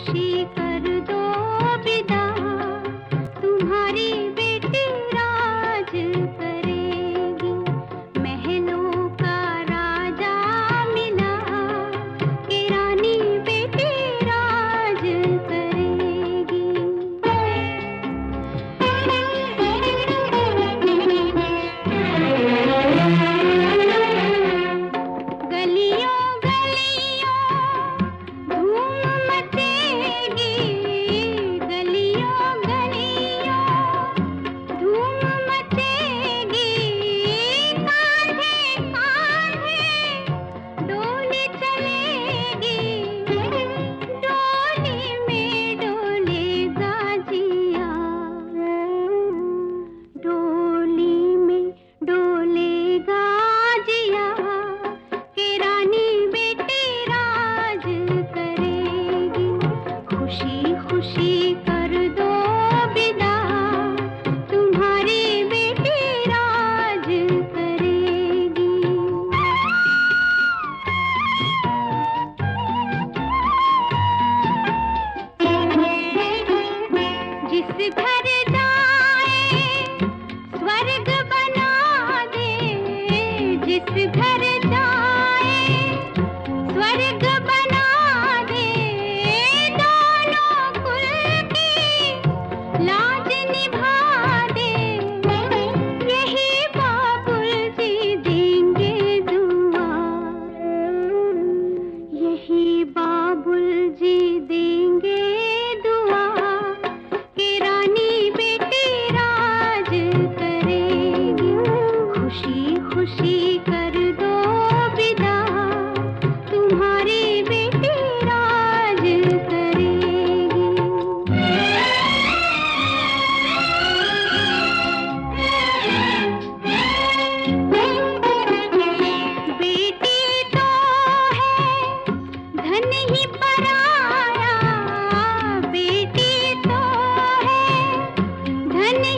खुशी कर दो विदा तुम्हारी जिस घर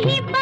बेटी